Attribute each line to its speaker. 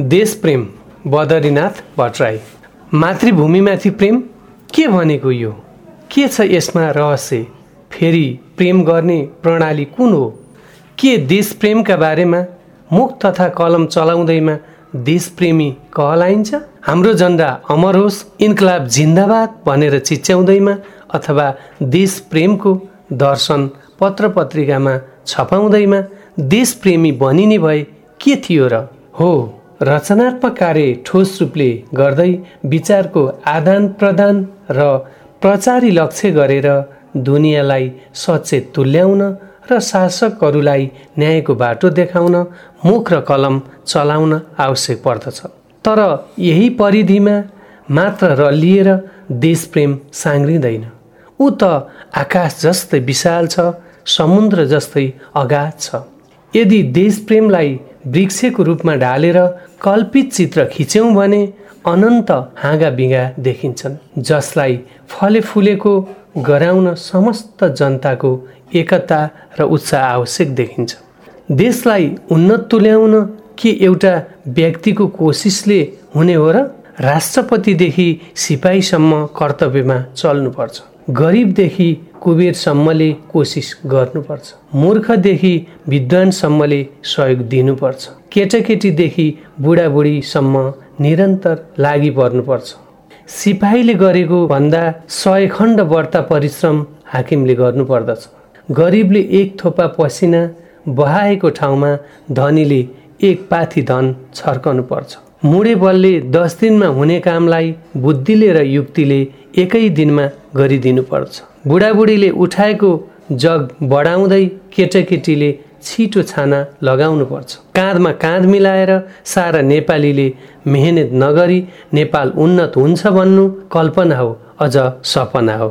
Speaker 1: देश प्रेम बदरीनाथ भट्टराई। मातृभूमिमाथि प्रेम? के भनेको यो? के छ यसमा रहस्य? फेरि प्रेम गर्ने प्रणाली कुन हो? के देश प्रेमका बारेमा मुख तथा कलम चलाउँदैमा देशप्रेमी कहलाइन्छ? हाम्रो झन्डा अमर होस् इन्कलाब जिन्दाबाद भनेर चिच्याउँदैमा अथवा देश प्रेमको दर्शन पत्र पत्रिकामा छपाउँदैमा देशप्रेमी बनिने भए के थियो र? हो। रचनात्मक कार्य ठोस रूपले गर्दै विचारको आदान प्रदान र प्रचारी लक्ष्य गरेर दुनियाँलाई सचेत तुल्याउन र शासकहरूलाई न्यायको बाटो देखाउन मुख र कलम चलाउन आवश्यक पर्दछ। तर यही परिधिमा मात्र रलिएर देशप्रेम साङ्ग्रिँदैन ऊ त आकाश जस्तै विशाल छ समुद्र जस्तै अगाध छ। यदि देशप्रेमलाई वृक्षको रूपमा ढालेर कल्पित चित्र खिच्यौँ भने अनन्त हाँगा बिगा देखिन्छन् जसलाई फले फुलेको गराउन समस्त जनताको एकता र उत्साह आवश्यक देखिन्छ। देशलाई उन्नत तुल्याउन के एउटा व्यक्तिको कोसिसले हुने हो र राष्ट्रपतिदेखि सिपाहीसम्म कर्तव्यमा चल्नुपर्छ। गरिबदेखि कुबेरसम्मले कोसिस गर्नुपर्छ। मूर्खदेखि विद्वानसम्मले सहयोग दिनुपर्छ। केटाकेटीदेखि बुढाबुढीसम्म निरन्तर लागि पर्नुपर्छ। सिपाहीले गरेको भन्दा सय खण्ड बढ्ता परिश्रम हाकिमले गर्नुपर्दछ। गरिबले एक थोपा पसिना बहाएको ठाउँमा धनीले एक पाथी धन छर्कनु पर्छ मुडे बलले दस दिनमा हुने कामलाई बुद्धिले र युक्तिले एकै दिनमा गरिदिनु पर्छ बुढाबुढीले उठाएको जग बढाउँदै केटाकेटीले छिटो छाना लगाउनु पर्छ काँधमा काँध मिलाएर सारा नेपालीले मेहनत नगरी नेपाल उन्नत हुन्छ भन्नु कल्पना हो अझ सपना हो।